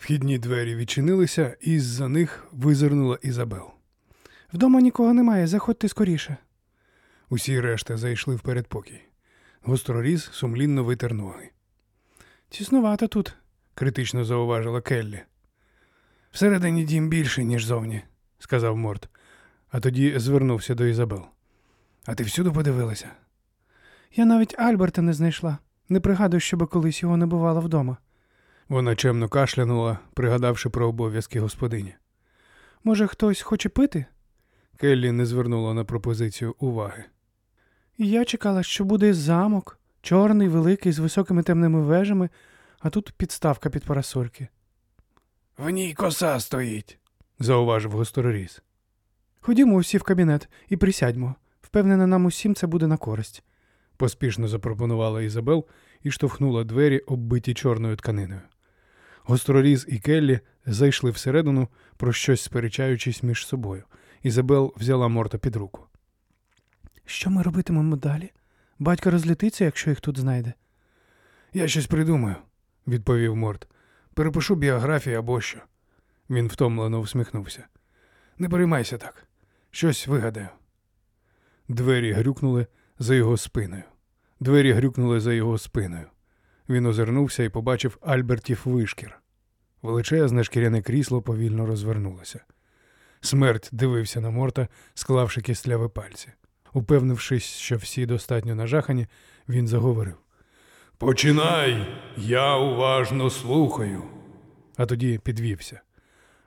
Вхідні двері відчинилися, і з-за них визирнула Ізабел. Вдома нікого немає, заходьте скоріше. Усі решта зайшли в передпокій. Гостроріз сумлінно витер ноги. Тіснувато тут, критично зауважила Келлі. Всередині дім більше, ніж зовні, сказав Морт, а тоді звернувся до Ізабел. А ти всюди подивилася? Я навіть Альберта не знайшла. Не пригадую, щоби колись його не бувало вдома. Вона чемно кашлянула, пригадавши про обов'язки господині. Може, хтось хоче пити? Келлі не звернула на пропозицію уваги. Я чекала, що буде замок, чорний, великий, з високими темними вежами, а тут підставка під парасольки. В ній коса стоїть, зауважив гостороріз. Ходімо усі в кабінет і присядьмо. Впевнена, нам усім це буде на користь, поспішно запропонувала Ізабел і штовхнула двері, оббиті чорною тканиною. Гостроріз і Келлі зайшли всередину, про щось сперечаючись між собою. Ізабел взяла Морта під руку. Що ми робитимемо далі? Батько розлітиться, якщо їх тут знайде. Я щось придумаю, відповів Морт. Перепишу біографію або що. Він втомлено всміхнувся. Не переймайся так. Щось вигадаю. Двері грюкнули за його спиною. Двері грюкнули за його спиною. Він озирнувся і побачив Альбертів вишкір. Величезне шкіряне крісло повільно розвернулося. Смерть дивився на морта, склавши кисляві пальці. Упевнившись, що всі достатньо нажахані, він заговорив Починай, я уважно слухаю. А тоді підвівся.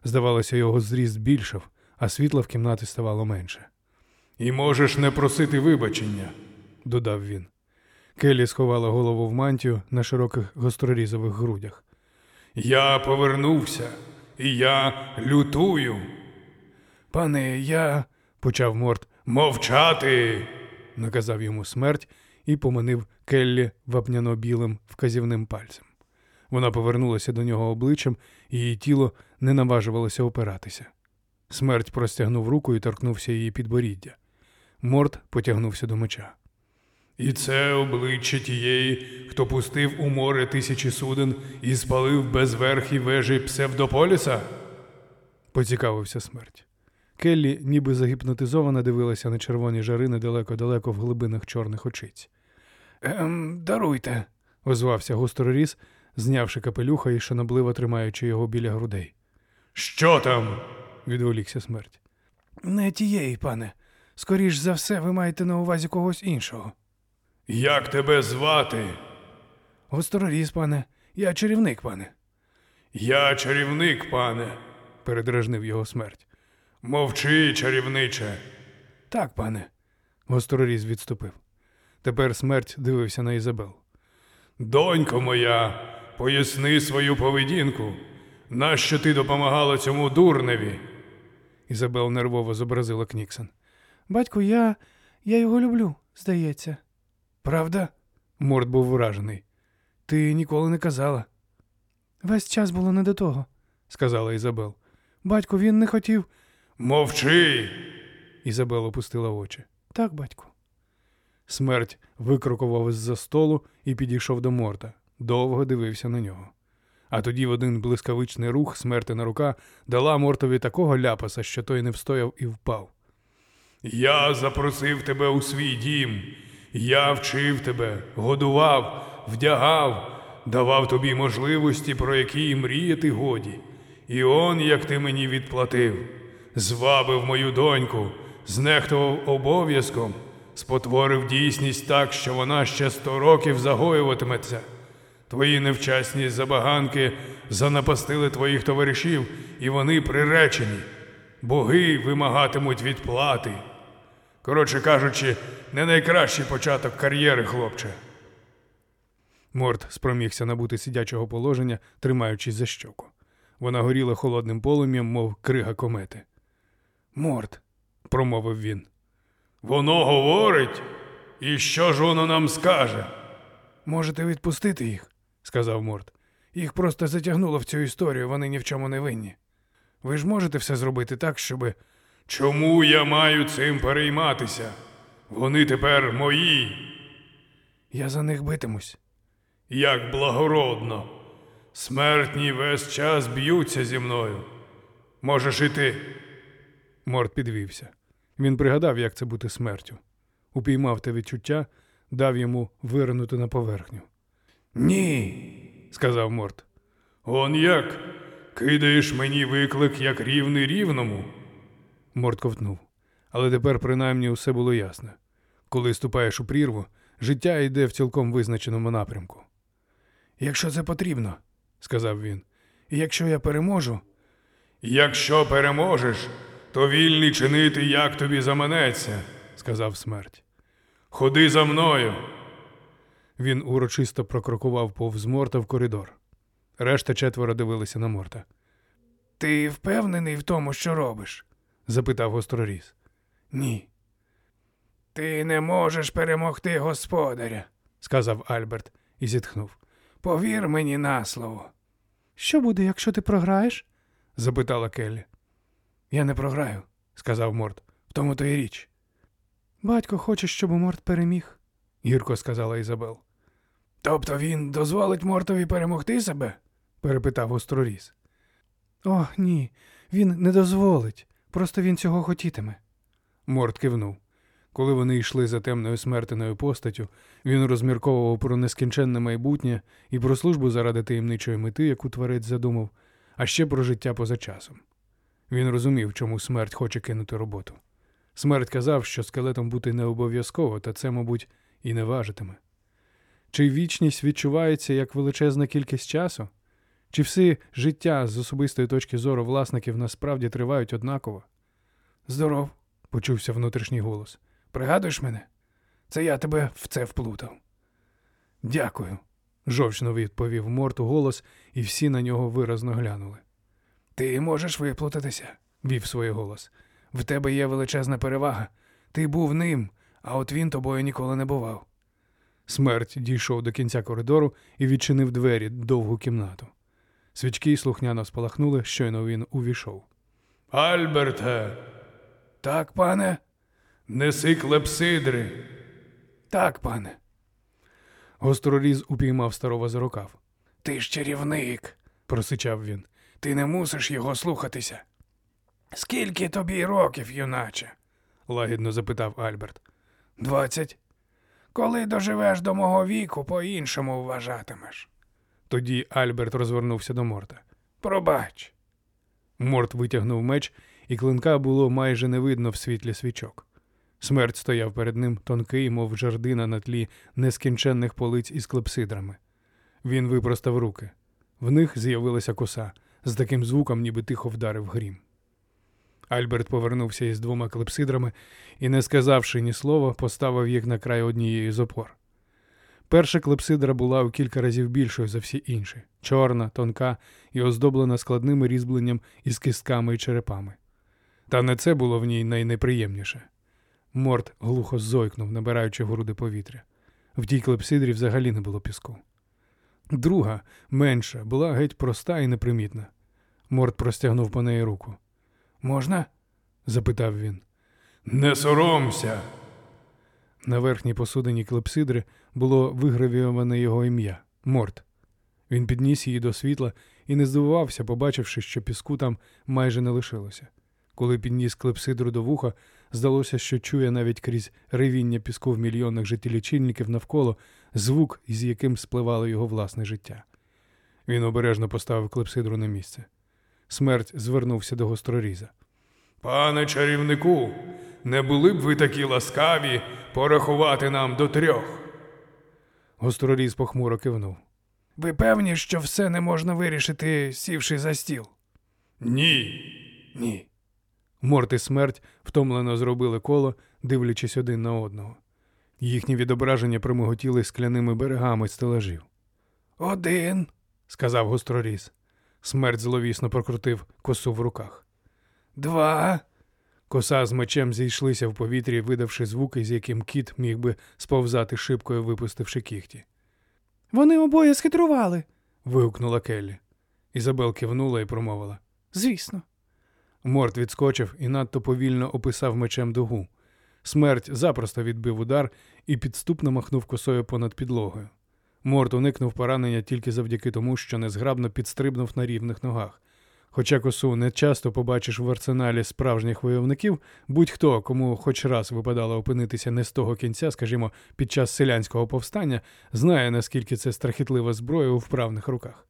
Здавалося, його зріст більшав, а світла в кімнаті ставало менше. І можеш не просити вибачення, додав він. Келлі сховала голову в мантію на широких гострорізових грудях. Я повернувся, і я лютую. Пане, я, почав Морт, мовчати, наказав йому смерть і поманив Келлі вапняно білим вказівним пальцем. Вона повернулася до нього обличчям, і її тіло не наважувалося опиратися. Смерть простягнув руку і торкнувся її підборіддя. Морт потягнувся до меча. І це обличчя тієї, хто пустив у море тисячі суден і спалив без безверхі вежі псевдополіса? поцікавився смерть. Келлі, ніби загіпнотизована, дивилася на червоні жари недалеко-далеко в глибинах чорних очиць. Ем, Даруйте, озвався гостроріз, знявши капелюха і шанобливо тримаючи його біля грудей. Що там? відволікся смерть. Не тієї, пане. Скоріш за все, ви маєте на увазі когось іншого. Як тебе звати? Гостроріз, пане, я чарівник, пане. Я чарівник, пане, передражнив його смерть. Мовчи, чарівниче. Так, пане. Гостроріз відступив. Тепер смерть дивився на Ізабел. Донько моя, поясни свою поведінку. Нащо ти допомагала цьому дурневі? Ізабел нервово зобразила Кніксон. Батько, я я його люблю, здається. Правда? Морд був вражений. Ти ніколи не казала. Весь час було не до того, сказала Ізабел. Батько, він не хотів. Мовчи. Ізабел опустила очі. Так, батько. Смерть викрокував із-за столу і підійшов до морта. Довго дивився на нього. А тоді в один блискавичний рух смертина рука дала мортові такого ляпаса, що той не встояв і впав. Я запросив тебе у свій дім, я вчив тебе, годував, вдягав, давав тобі можливості, про які і мріяти годі. І он, як ти мені відплатив, звабив мою доньку, знехтував обов'язком, спотворив дійсність так, що вона ще сто років загоюватиметься. Твої невчасні забаганки занапастили твоїх товаришів, і вони приречені. Боги вимагатимуть відплати. Коротше кажучи, не найкращий початок кар'єри, хлопче. Морт спромігся набути сидячого положення, тримаючись за щоку. Вона горіла холодним полум'ям, мов крига комети. Морт, промовив він. Воно говорить, і що ж воно нам скаже? Можете відпустити їх, сказав Морт. Їх просто затягнуло в цю історію, вони ні в чому не винні. Ви ж можете все зробити так, щоби. Чому я маю цим перейматися? Вони тепер мої. Я за них битимусь. Як благородно. Смертні весь час б'ються зі мною. Можеш іти. Морт підвівся. Він пригадав, як це бути смертю. Упіймав те відчуття, дав йому виринути на поверхню. Ні, сказав Морт. Он як? Кидаєш мені виклик як рівний рівному. Морт ковтнув. Але тепер принаймні усе було ясне. Коли ступаєш у прірву, життя йде в цілком визначеному напрямку. Якщо це потрібно, сказав він, і якщо я переможу. Якщо переможеш, то вільний чинити, як тобі заманеться, сказав смерть. Ходи за мною. Він урочисто прокрокував повз морта в коридор. Решта четверо дивилися на морта. Ти впевнений в тому, що робиш? Запитав гостроріз. Ні. Ти не можеш перемогти господаря, сказав Альберт і зітхнув. Повір мені на слово. Що буде, якщо ти програєш? запитала Келлі. Я не програю, сказав Морт. В тому то й річ, Батько хоче, щоб Морт переміг. гірко сказала Ізабел. Тобто він дозволить Мортові перемогти себе? перепитав гостроріз. О, ні, він не дозволить. Просто він цього хотітиме. Морт кивнув. Коли вони йшли за темною смертеною постаттю, він розмірковував про нескінченне майбутнє і про службу заради таємничої мети, яку творець задумав, а ще про життя поза часом. Він розумів, чому смерть хоче кинути роботу. Смерть казав, що скелетом бути не обов'язково, та це, мабуть, і не важитиме. Чи вічність відчувається як величезна кількість часу? Чи всі життя з особистої точки зору власників насправді тривають однаково? Здоров, почувся внутрішній голос. Пригадуєш мене? Це я тебе в це вплутав. Дякую, жовчно відповів Морту голос, і всі на нього виразно глянули. Ти можеш виплутатися, вів свій голос. В тебе є величезна перевага. Ти був ним, а от він тобою ніколи не бував. Смерть дійшов до кінця коридору і відчинив двері довгу кімнату. Свічки слухняно спалахнули, щойно він увійшов. Альберте. Так, пане. Неси клепсидри. Так, пане. Гостроріз упіймав старого за рукав. Ти ж чарівник, просичав він. Ти не мусиш його слухатися. Скільки тобі років, юначе? лагідно запитав Альберт. Двадцять. Коли доживеш до мого віку, по-іншому вважатимеш. Тоді Альберт розвернувся до Морта. Пробач. Морт витягнув меч, і клинка було майже не видно в світлі свічок. Смерть стояв перед ним тонкий, мов жердина на тлі нескінченних полиць із клепсидрами. Він випростав руки. В них з'явилася коса з таким звуком, ніби тихо вдарив грім. Альберт повернувся із двома клепсидрами і, не сказавши ні слова, поставив їх на край однієї з опор. Перша клепсидра була у кілька разів більшою за всі інші чорна, тонка і оздоблена складним різьбленням із кистками і черепами. Та не це було в ній найнеприємніше. Морт глухо зойкнув, набираючи груди повітря. В тій клепсидрі взагалі не було піску. Друга, менша, була геть проста і непримітна. Морт простягнув по неї руку. Можна? запитав він. Не соромся. На верхній посудині клепсидри було вигравіоване його ім'я Морт. Він підніс її до світла і не здивувався, побачивши, що піску там майже не лишилося. Коли підніс клепсидру до вуха, здалося, що чує навіть крізь ревіння піску в мільйонах жителічильників навколо звук, із яким спливало його власне життя. Він обережно поставив клепсидру на місце. Смерть звернувся до гостроріза. Пане чарівнику, не були б ви такі ласкаві порахувати нам до трьох. Гостроріз похмуро кивнув. Ви певні, що все не можна вирішити, сівши за стіл? Ні. Ні. Морт і смерть втомлено зробили коло, дивлячись один на одного. Їхні відображення примиготіли скляними берегами стелажів. Один, сказав гостроріз. Смерть зловісно прокрутив косу в руках. Два. Коса з мечем зійшлися в повітрі, видавши звуки, з яким кіт міг би сповзати шибкою, випустивши кіхті. Вони обоє схитрували. вигукнула Келлі. Ізабел кивнула і промовила. Звісно. Морт відскочив і надто повільно описав мечем дугу. Смерть запросто відбив удар і підступно махнув косою понад підлогою. Морт уникнув поранення тільки завдяки тому, що незграбно підстрибнув на рівних ногах. Хоча косу не часто побачиш в арсеналі справжніх войовників, будь-хто, кому хоч раз випадало опинитися не з того кінця, скажімо, під час селянського повстання, знає, наскільки це страхітлива зброя у вправних руках.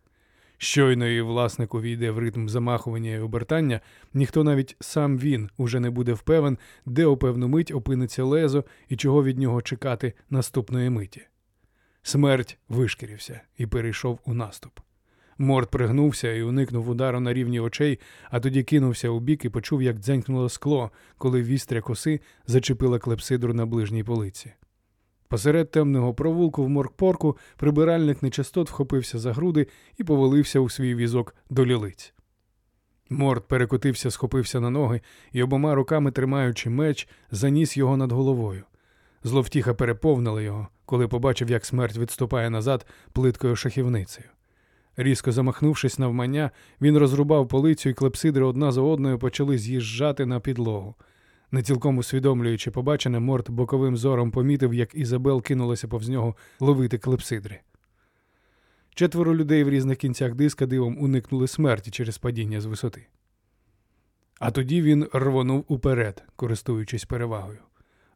Щойно її власник увійде в ритм замахування і обертання, ніхто навіть сам він уже не буде впевнен, де у певну мить опиниться лезо і чого від нього чекати наступної миті. Смерть вишкірився і перейшов у наступ. Морд пригнувся і уникнув удару на рівні очей, а тоді кинувся у бік і почув, як дзенькнуло скло, коли вістря коси зачепила клепсидру на ближній полиці. Посеред темного провулку в моргпорку прибиральник нечистот вхопився за груди і повалився у свій візок до лілиць. Морд перекотився, схопився на ноги і обома руками, тримаючи меч, заніс його над головою. Зловтіха переповнила його, коли побачив, як смерть відступає назад плиткою шахівницею. Різко замахнувшись навмання, він розрубав полицю, і клепсидри одна за одною почали з'їжджати на підлогу. Не цілком усвідомлюючи побачене, Морт боковим зором помітив, як Ізабел кинулася повз нього ловити клепсидри. Четверо людей в різних кінцях диска дивом уникнули смерті через падіння з висоти. А тоді він рвонув уперед, користуючись перевагою.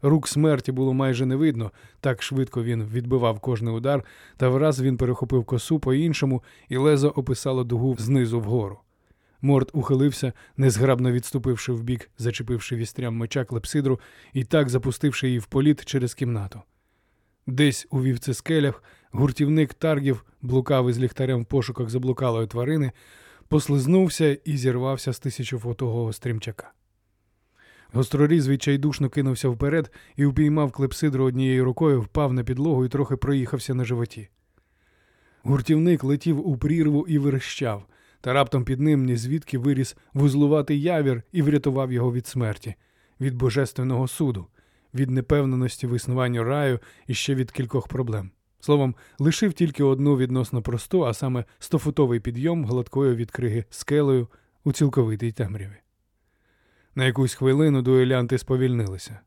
Рук смерті було майже не видно, так швидко він відбивав кожний удар, та враз він перехопив косу по-іншому, і лезо описало дугу знизу вгору. Морд ухилився, незграбно відступивши вбік, зачепивши вістрям меча клепсидру і так запустивши її в політ через кімнату. Десь у вівцескелях гуртівник таргів блукав із ліхтарем в пошуках заблукалої тварини, послизнувся і зірвався з тисячофотового стрімчака. Гостроріз відчайдушно кинувся вперед і упіймав клепсидру однією рукою, впав на підлогу і трохи проїхався на животі. Гуртівник летів у прірву і верещав, та раптом під ним нізвідки виріс вузлуватий явір і врятував його від смерті, від божественного суду, від непевненості в існуванні раю і ще від кількох проблем. Словом, лишив тільки одну відносно просту, а саме стофутовий підйом гладкої від криги скелею у цілковитій темряві. На якусь хвилину дуелянти сповільнилися,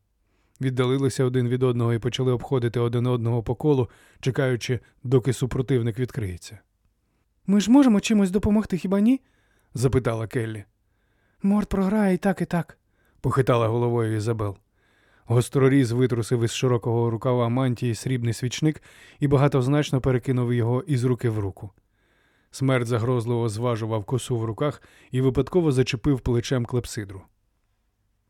віддалилися один від одного і почали обходити один одного по колу, чекаючи, доки супротивник відкриється. Ми ж можемо чимось допомогти, хіба ні? запитала Келлі. Морд програє і так, і так. похитала головою Ізабел. Гостроріз витрусив із широкого рукава мантії срібний свічник і багатозначно перекинув його із руки в руку. Смерть загрозливо зважував косу в руках і випадково зачепив плечем клепсидру.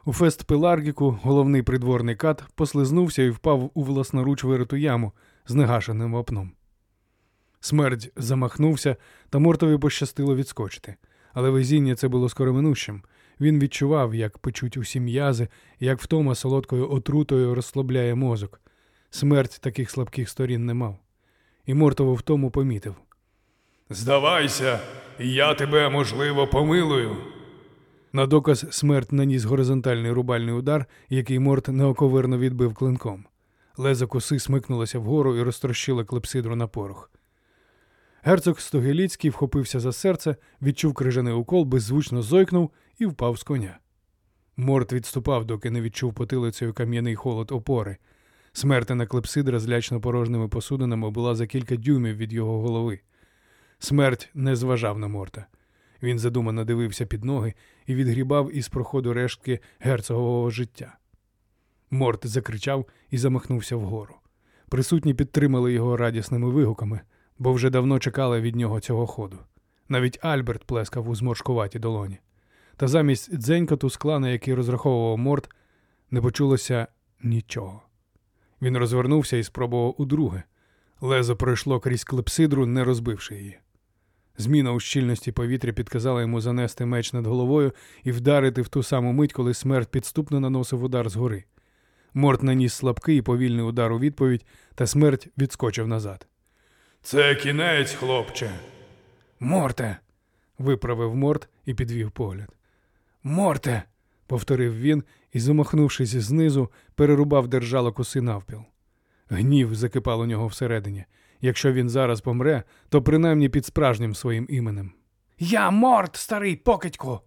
У фест Пеларгіку головний придворний кат послизнувся і впав у власноруч вириту яму з негашеним вапном. Смерть замахнувся, та мортові пощастило відскочити. Але везіння це було скороминущим. Він відчував, як печуть усі м'язи, як втома солодкою отрутою розслабляє мозок. Смерть таких слабких сторін не мав. І мортово в тому помітив. Здавайся, я тебе, можливо, помилую. На доказ смерть наніс горизонтальний рубальний удар, який морт неоковирно відбив клинком. Лезо коси смикнулося вгору і розтрощило клепсидру на порох. Герцог Стогеліцький вхопився за серце, відчув крижаний укол, беззвучно зойкнув і впав з коня. Морт відступав, доки не відчув потилицею кам'яний холод опори. Смертена клепсидра з лячно порожними посудинами була за кілька дюймів від його голови. Смерть не зважав на морта. Він задумано дивився під ноги і відгрібав із проходу рештки герцогового життя. Морт закричав і замахнувся вгору. Присутні підтримали його радісними вигуками, бо вже давно чекали від нього цього ходу. Навіть Альберт плескав у зморшкуваті долоні. Та замість дзенькоту скла, на який розраховував морт, не почулося нічого. Він розвернувся і спробував удруге. Лезо пройшло крізь клепсидру, не розбивши її. Зміна у щільності повітря підказала йому занести меч над головою і вдарити в ту саму мить, коли смерть підступно наносив удар згори. Морт наніс слабкий і повільний удар у відповідь, та смерть відскочив назад. Це кінець, хлопче. Морте. виправив морт і підвів погляд. Морте. повторив він і, замахнувшись знизу, перерубав держало коси навпіл. Гнів закипав у нього всередині. Якщо він зараз помре, то принаймні під справжнім своїм іменем. Я морт, старий покидько.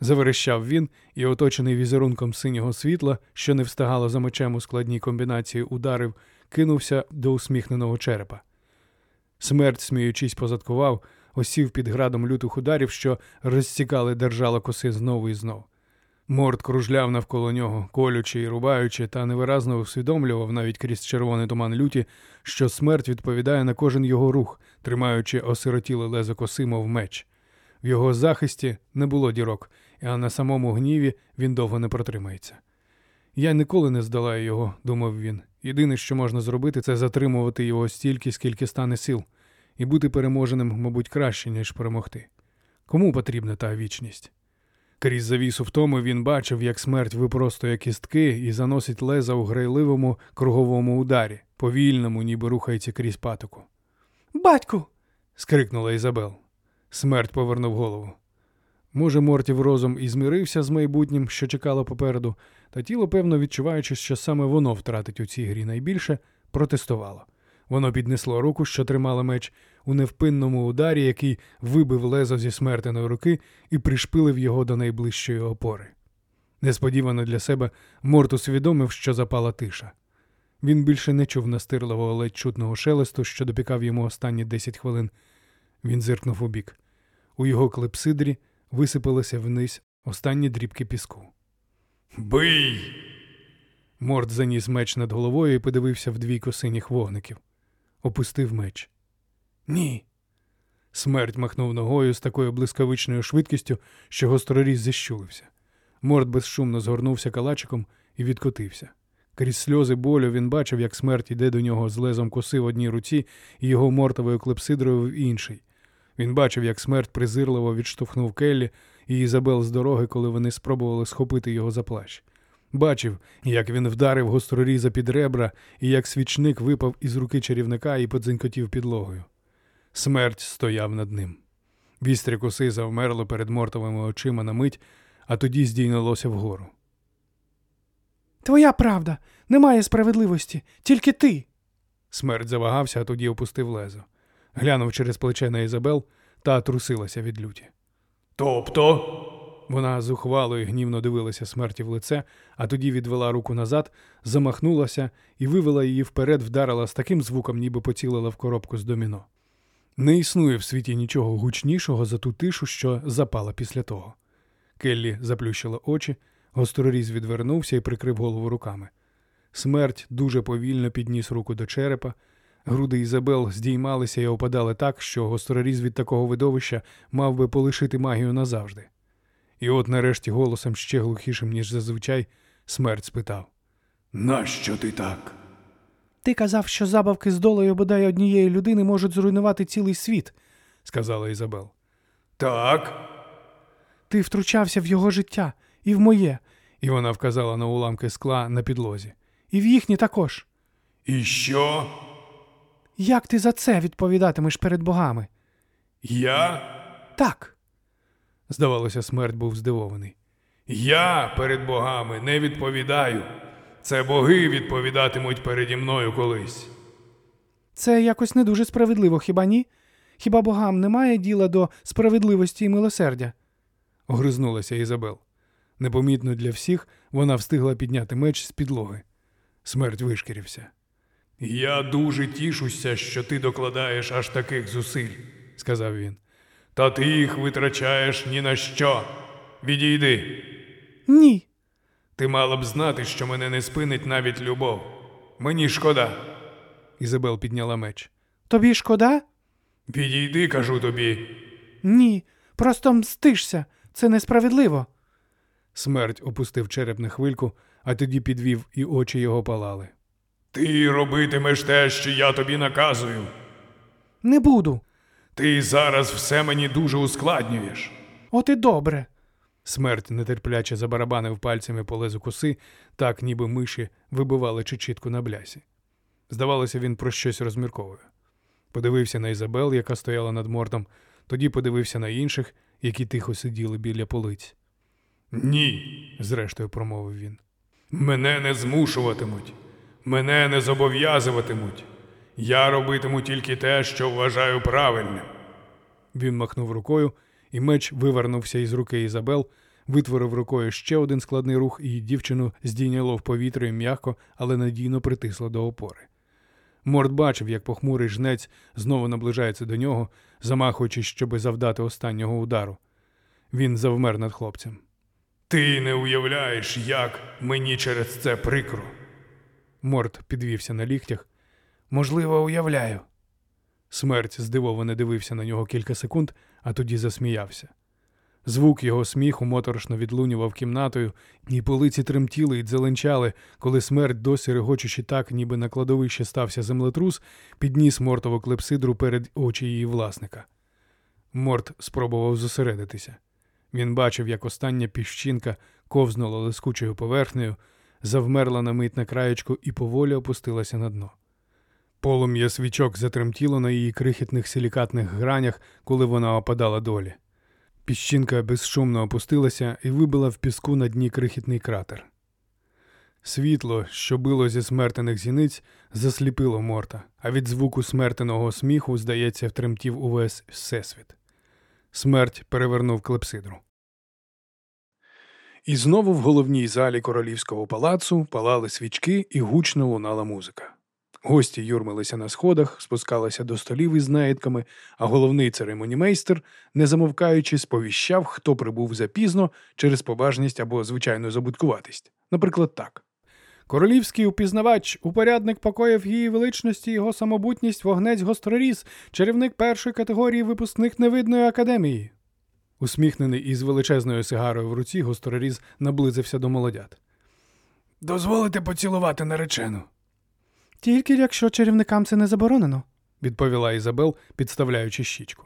заверещав він і, оточений візерунком синього світла, що не встигало за мечем у складній комбінації ударів, кинувся до усміхненого черепа. Смерть, сміючись, позадкував, осів під градом лютих ударів, що розсікали держала коси знову і знов. Морд кружляв навколо нього, колючи і рубаючи, та невиразно усвідомлював навіть крізь червоний туман люті, що смерть відповідає на кожен його рух, тримаючи осиротіле лезо коси, мов меч. В його захисті не було дірок, а на самому гніві він довго не протримається. Я ніколи не здолаю його, думав він. Єдине, що можна зробити, це затримувати його стільки, скільки стане сил, і бути переможеним, мабуть, краще, ніж перемогти. Кому потрібна та вічність? Крізь завісу втоми він бачив, як смерть випростує кістки і заносить леза у грайливому круговому ударі, повільному, ніби рухається крізь патоку. Батьку. скрикнула Ізабел. Смерть повернув голову. Може, Мортів розум і змирився з майбутнім, що чекало попереду, та тіло, певно, відчуваючи, що саме воно втратить у цій грі найбільше, протестувало. Воно піднесло руку, що тримала меч, у невпинному ударі, який вибив лезо зі смертеної руки і пришпилив його до найближчої опори. Несподівано для себе Морт усвідомив, що запала тиша. Він більше не чув настирливого ледь чутного шелесту, що допікав йому останні десять хвилин. Він зиркнув у бік. У його клепсидрі висипалися вниз останні дрібки піску. Бий! Морд заніс меч над головою і подивився в двійко синіх вогників. Опустив меч. Ні. Смерть махнув ногою з такою блискавичною швидкістю, що гостроріз зіщулився. Морд безшумно згорнувся калачиком і відкотився. Крізь сльози болю він бачив, як смерть йде до нього з лезом коси в одній руці і його мортовою клепсидрою в іншій. Він бачив, як смерть презирливо відштовхнув Келлі і Ізабел з дороги, коли вони спробували схопити його за плащ. Бачив, як він вдарив гостроріза під ребра і як свічник випав із руки чарівника і подзенькотів підлогою. Смерть стояв над ним. Вістря коси завмерло перед мортовими очима на мить, а тоді здійнялося вгору. Твоя правда. Немає справедливості. Тільки ти. Смерть завагався, а тоді опустив лезо. Глянув через плече на Ізабел та трусилася від люті. Тобто. Вона зухвало і гнівно дивилася смерті в лице, а тоді відвела руку назад, замахнулася і вивела її вперед, вдарила з таким звуком, ніби поцілила в коробку з доміно. Не існує в світі нічого гучнішого за ту тишу, що запала після того. Келлі заплющила очі, гостроріз відвернувся і прикрив голову руками. Смерть дуже повільно підніс руку до черепа. Груди Ізабел здіймалися і опадали так, що гостроріз від такого видовища мав би полишити магію назавжди. І от нарешті голосом ще глухішим, ніж зазвичай, смерть спитав Нащо ти так? Ти казав, що забавки з долею бодай однієї людини можуть зруйнувати цілий світ, сказала Ізабел. Так. Ти втручався в його життя і в моє, І вона вказала на уламки скла на підлозі. і в їхнє також. І що? Як ти за це відповідатимеш перед богами? Я? Так. Здавалося, смерть був здивований. Я перед богами не відповідаю. Це боги відповідатимуть переді мною колись. Це якось не дуже справедливо, хіба ні? Хіба богам немає діла до справедливості і милосердя? Огризнулася Ізабел. Непомітно для всіх вона встигла підняти меч з підлоги. Смерть вишкірився. Я дуже тішуся, що ти докладаєш аж таких зусиль, сказав він. Та ти їх витрачаєш ні на що. Відійди. Ні. Ти мала б знати, що мене не спинить навіть любов. Мені шкода. Ізабел підняла меч. Тобі шкода? Відійди, кажу тобі. Ні. Просто мстишся. Це несправедливо. Смерть опустив череп на хвильку, а тоді підвів, і очі його палали. Ти робитимеш те, що я тобі наказую. Не буду. Ти зараз все мені дуже ускладнюєш. От і добре. Смерть нетерпляче забарабанив пальцями по лезу коси, так ніби миші вибивали чечітку на блясі. Здавалося, він про щось розмірковує. Подивився на Ізабел, яка стояла над мортом, тоді подивився на інших, які тихо сиділи біля полиць. Ні, зрештою промовив він. Мене не змушуватимуть, мене не зобов'язуватимуть. Я робитиму тільки те, що вважаю правильним. Він махнув рукою, і меч вивернувся із руки Ізабел, витворив рукою ще один складний рух, і дівчину здійняло в повітря і м'яко, але надійно притисло до опори. Морд бачив, як похмурий жнець знову наближається до нього, замахуючись, щоби завдати останнього удару. Він завмер над хлопцем. Ти не уявляєш, як мені через це прикро. Морд підвівся на ліктях. Можливо, уявляю. Смерть здивовано дивився на нього кілька секунд, а тоді засміявся. Звук його сміху моторошно відлунював кімнатою, і полиці тремтіли й дзеленчали, коли смерть, досі регочучи так, ніби на кладовищі стався землетрус, підніс мортову клепсидру перед очі її власника. Морт спробував зосередитися. Він бачив, як остання піщинка ковзнула лискучою поверхнею, завмерла на мить на краєчку і поволі опустилася на дно. Полум'я свічок затремтіло на її крихітних силікатних гранях, коли вона опадала долі. Піщинка безшумно опустилася і вибила в піску на дні крихітний кратер. Світло, що било зі смертених зіниць, засліпило морта, а від звуку смертеного сміху, здається, втремтів увесь всесвіт. Смерть перевернув клепсидру. І знову в головній залі королівського палацу палали свічки і гучно лунала музика. Гості юрмилися на сходах, спускалися до столів із наїдками, а головний церемонімейстер, не замовкаючи, сповіщав, хто прибув запізно через побажність або звичайну забудкуватість. Наприклад, так. Королівський упізнавач, упорядник покоїв її величності, його самобутність, вогнець гостроріз, чарівник першої категорії випускник невидної академії. Усміхнений із величезною сигарою в руці, гостроріз наблизився до молодят. Дозволите поцілувати наречену, Тільки якщо чарівникам це не заборонено. відповіла Ізабел, підставляючи щічку.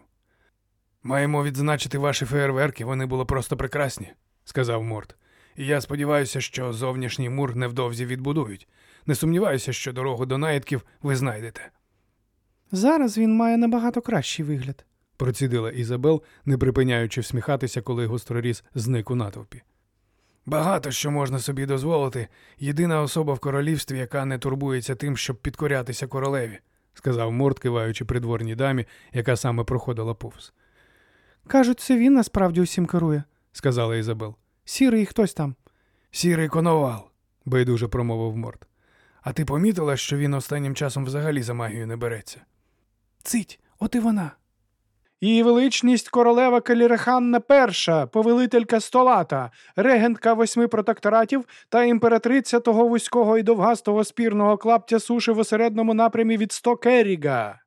Маємо відзначити ваші феєрверки, вони були просто прекрасні, сказав Морт. І я сподіваюся, що зовнішній мур невдовзі відбудують. Не сумніваюся, що дорогу до наїдків ви знайдете. Зараз він має набагато кращий вигляд. процідила Ізабел, не припиняючи всміхатися, коли гостроріз зник у натовпі. Багато що можна собі дозволити. Єдина особа в королівстві, яка не турбується тим, щоб підкорятися королеві, сказав Морт, киваючи придворній дамі, яка саме проходила повз. Кажуть, це він насправді усім керує. сказала Ізабел. Сірий хтось там. Сірий коновал, байдуже промовив Морт. А ти помітила, що він останнім часом взагалі за магію не береться? Цить, от і вона. Її величність королева Каліреханна перша, повелителька столата, регентка восьми протекторатів та імператриця того вузького і довгастого спірного клаптя суші в осередному напрямі від сто Керріга.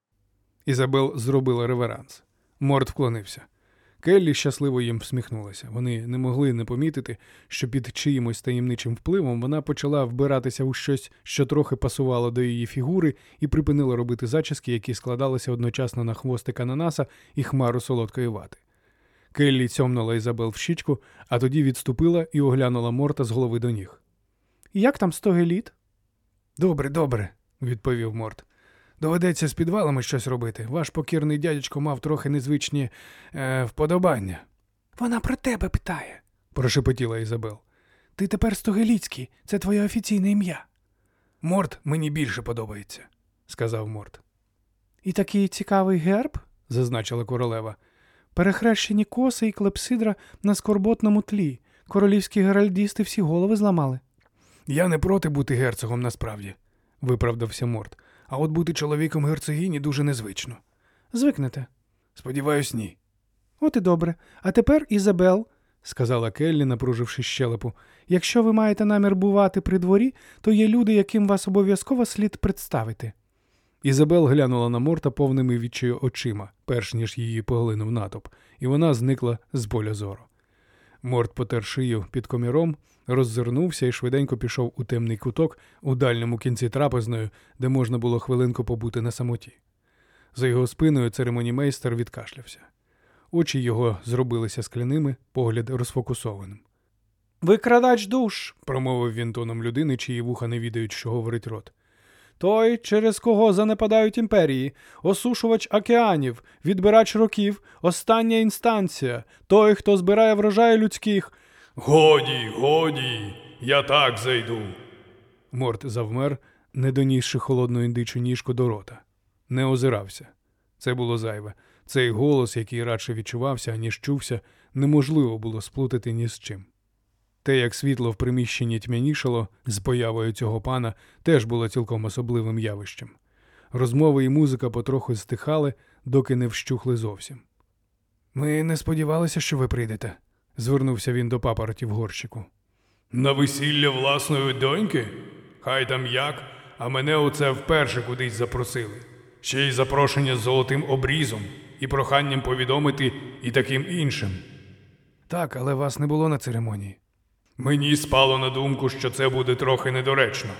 Ізабел зробила реверанс. Морд вклонився. Келлі щасливо їм всміхнулася. Вони не могли не помітити, що під чиїмось таємничим впливом вона почала вбиратися у щось, що трохи пасувало до її фігури, і припинила робити зачіски, які складалися одночасно на хвостик ананаса і хмару солодкої вати. Келлі цьомнула Ізабел в щічку, а тоді відступила і оглянула Морта з голови до ніг. Як там стогеліт? Добре, добре, відповів Морт. Доведеться з підвалами щось робити. Ваш покірний дядечко мав трохи незвичні е, вподобання, Вона про тебе питає. прошепотіла Ізабел. Ти тепер стогеліцький, це твоє офіційне ім'я. Морт мені більше подобається, сказав Морт, І такий цікавий герб? зазначила королева. Перехрещені коси і клепсидра на скорботному тлі. Королівські геральдісти всі голови зламали. Я не проти бути герцогом насправді, виправдався Морт. А от бути чоловіком герцогині дуже незвично. Звикнете. Сподіваюсь, ні, От і добре. А тепер Ізабел, сказала Келлі, напруживши щелепу. якщо ви маєте намір бувати при дворі, то є люди, яким вас обов'язково слід представити. Ізабел глянула на Морта повними відчаю очима, перш ніж її поглинув натовп, і вона зникла з поля зору. Морт потер шию під коміром, роззирнувся і швиденько пішов у темний куток у дальньому кінці трапезною, де можна було хвилинку побути на самоті. За його спиною церемонімейстер відкашлявся. Очі його зробилися скляними, погляд розфокусованим. Викрадач душ, Промовив він тоном людини, чиї вуха не відають, що говорить рот. той, через кого занепадають імперії, осушувач океанів, відбирач років, остання інстанція, той, хто збирає врожай людських. Годі, годі, я так зайду. Морт завмер, не донісши холодну індичу ніжку до рота. Не озирався. Це було зайве. Цей голос, який радше відчувався, аніж чувся, неможливо було сплутати ні з чим. Те, як світло в приміщенні тьмянішало з появою цього пана, теж було цілком особливим явищем. Розмови і музика потроху стихали, доки не вщухли зовсім. Ми не сподівалися, що ви прийдете, звернувся він до папороті в горщику. На весілля власної доньки? Хай там як, а мене оце вперше кудись запросили. Ще й запрошення з золотим обрізом і проханням повідомити і таким іншим. Так, але вас не було на церемонії. Мені спало на думку, що це буде трохи недоречно.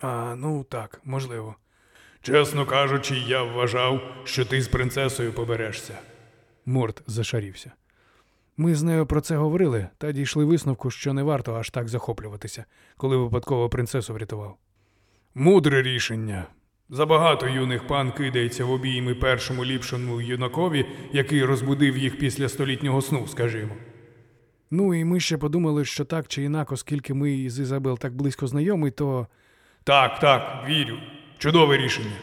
А, ну так, можливо. Чесно кажучи, я вважав, що ти з принцесою поберешся. Морт зашарівся. Ми з нею про це говорили та дійшли висновку, що не варто аж так захоплюватися, коли випадково принцесу врятував. Мудре рішення. Забагато юних пан кидається в обійми першому ліпшому юнакові, який розбудив їх після столітнього сну, скажімо. Ну і ми ще подумали, що так чи інак, оскільки ми з Ізабел так близько знайомі, то Так, так, вірю. Чудове рішення.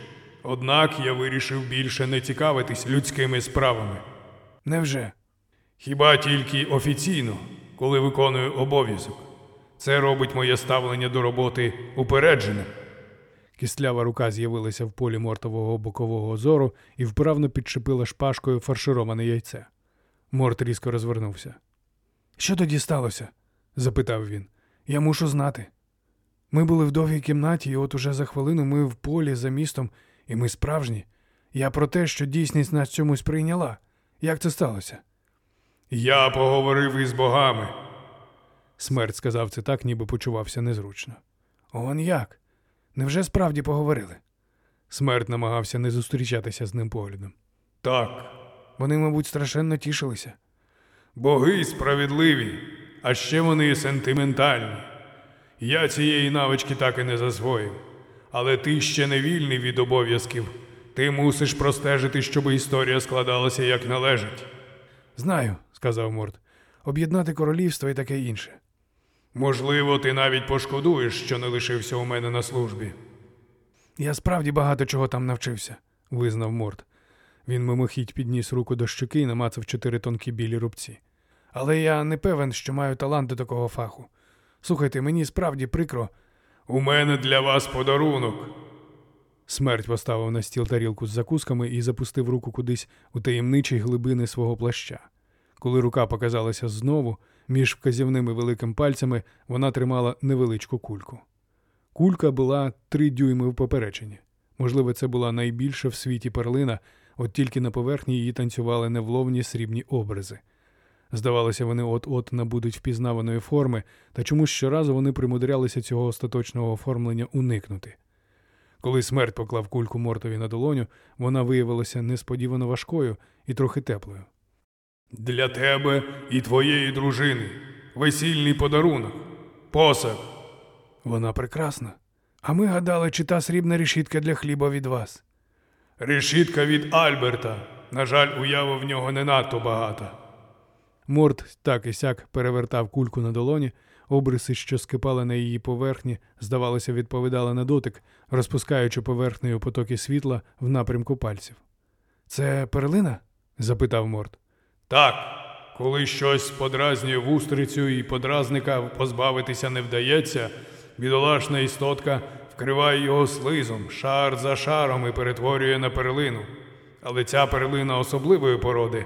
Однак я вирішив більше не цікавитись людськими справами. невже? Хіба тільки офіційно, коли виконую обов'язок. Це робить моє ставлення до роботи упередженим. Кістлява рука з'явилася в полі мортового бокового зору і вправно підчепила шпажкою фаршироване яйце. Морт різко розвернувся. Що тоді сталося? запитав він. Я мушу знати. Ми були в довгій кімнаті, і от уже за хвилину ми в полі за містом, і ми справжні. Я про те, що дійсність нас чомусь прийняла. Як це сталося? Я поговорив із богами. Смерть сказав це так, ніби почувався незручно. Он як? Невже справді поговорили? Смерть намагався не зустрічатися з ним поглядом. Так, Вони, мабуть, страшенно тішилися. боги справедливі, а ще вони сентиментальні. Я цієї навички так і не засвоїв. Але ти ще не вільний від обов'язків. Ти мусиш простежити, щоб історія складалася як належить. Знаю, сказав Морд. Об'єднати королівство і таке інше. Можливо, ти навіть пошкодуєш, що не лишився у мене на службі. Я справді багато чого там навчився, визнав Морд. Він мимохідь підніс руку до щоки і намацав чотири тонкі білі рубці. Але я не певен, що маю талант до такого фаху. Слухайте, мені справді прикро. У мене для вас подарунок. Смерть поставив на стіл тарілку з закусками і запустив руку кудись у таємничі глибини свого плаща. Коли рука показалася знову, між вказівними великим пальцями вона тримала невеличку кульку. Кулька була три дюйми в поперечині. Можливо, це була найбільша в світі перлина, от тільки на поверхні її танцювали невловні срібні образи. Здавалося, вони от-от набудуть впізнаваної форми, та чомусь щоразу вони примудрялися цього остаточного оформлення уникнути. Коли смерть поклав кульку мортові на долоню, вона виявилася несподівано важкою і трохи теплою. Для тебе і твоєї дружини. Весільний подарунок. Посад. Вона прекрасна. А ми гадали, чи та срібна решітка для хліба від вас. Решітка від Альберта. На жаль, уява в нього не надто багата. Морт так і сяк перевертав кульку на долоні, обриси, що скипали на її поверхні, здавалося, відповідали на дотик, розпускаючи поверхнею потоки світла в напрямку пальців. Це перлина? запитав Морт. Так, коли щось подразнює вустрицю і подразника позбавитися не вдається, бідолашна істотка вкриває його слизом, шар за шаром і перетворює на перлину. Але ця перлина особливої породи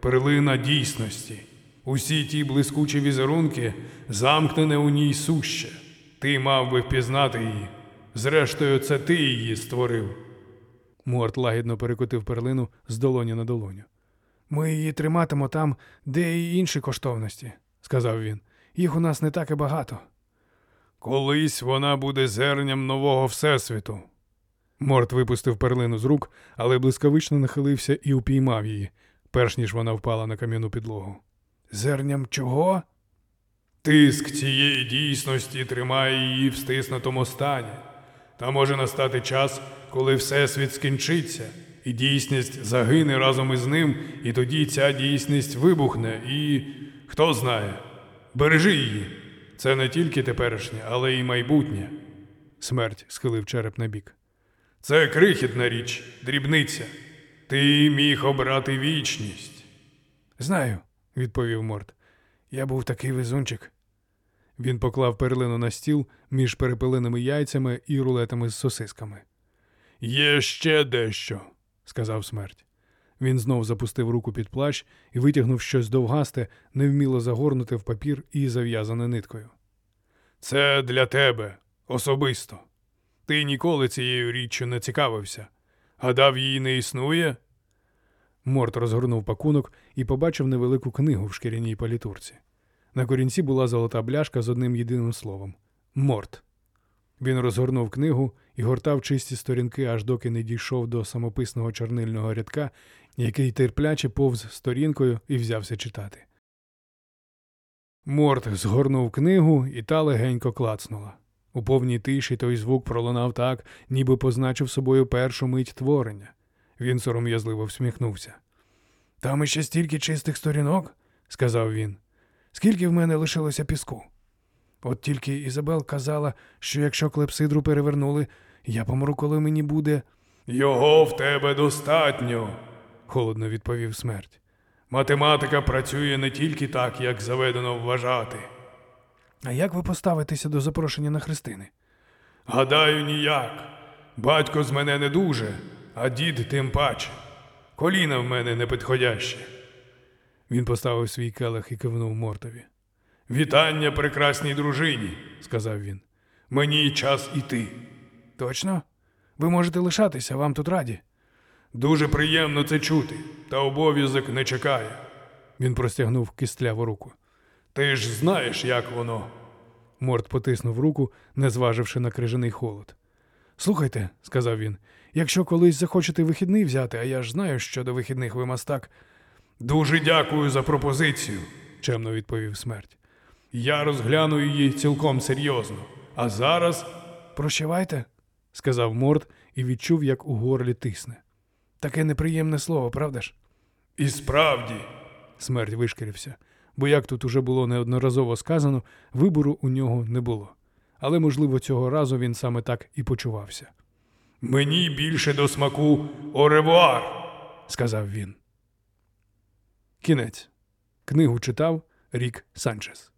перлина дійсності. Усі ті блискучі візерунки замкнене у ній суще. Ти мав би впізнати її. Зрештою, це ти її створив. Морт лагідно перекотив перлину з долоні на долоню. Ми її триматимо там, де і інші коштовності, сказав він. Їх у нас не так і багато. Колись вона буде зерням нового всесвіту. Морт випустив перлину з рук, але блискавично нахилився і упіймав її, перш ніж вона впала на кам'яну підлогу. Зерням чого? Тиск цієї дійсності тримає її в стиснутому стані. Та може настати час, коли всесвіт скінчиться, і дійсність загине разом із ним, і тоді ця дійсність вибухне, і хто знає, бережи її. Це не тільки теперішнє, але й майбутнє. Смерть схилив череп на бік. Це крихітна річ, дрібниця. Ти міг обрати вічність. Знаю, відповів Морт. Я був такий везунчик. Він поклав перлину на стіл між перепеленими яйцями і рулетами з сосисками. Є ще дещо, сказав смерть. Він знов запустив руку під плащ і витягнув щось довгасте, невміло загорнуте в папір і зав'язане ниткою. Це для тебе особисто. Ти ніколи цією річчю не цікавився. Гадав, її не існує? Морт розгорнув пакунок і побачив невелику книгу в шкіряній палітурці. На корінці була золота бляшка з одним єдиним словом Морт. Він розгорнув книгу і гортав чисті сторінки, аж доки не дійшов до самописного чорнильного рядка, який терпляче повз сторінкою і взявся читати. Морт згорнув книгу, і та легенько клацнула. У повній тиші той звук пролунав так, ніби позначив собою першу мить творення. Він сором'язливо всміхнувся. Там іще стільки чистих сторінок, сказав він. Скільки в мене лишилося піску? От тільки Ізабел казала, що якщо клепсидру перевернули, я помру, коли мені буде. Його в тебе достатньо, холодно відповів смерть. Математика працює не тільки так, як заведено вважати. А як ви поставитеся до запрошення на хрестини? Гадаю, ніяк. Батько з мене не дуже, а дід тим паче. Коліна в мене не підходящі. Він поставив свій келих і кивнув Мортові. Вітання прекрасній дружині, сказав він. Мені час іти. Точно? Ви можете лишатися, вам тут раді. Дуже приємно це чути, та обов'язок не чекає. Він простягнув кистляву руку. Ти ж знаєш, як воно. Морт потиснув руку, не зваживши на крижаний холод. Слухайте, сказав він, якщо колись захочете вихідний взяти, а я ж знаю, що до вихідних ви мастак. Дуже дякую за пропозицію, чемно відповів смерть. Я розгляну її цілком серйозно. А зараз. Прощавайте, сказав Морт і відчув, як у горлі тисне. Таке неприємне слово, правда ж? І справді, смерть вишкірився, бо як тут уже було неодноразово сказано, вибору у нього не було. Але, можливо, цього разу він саме так і почувався. Мені більше до смаку оревуар, сказав він. Кінець. Книгу читав Рік Санчес.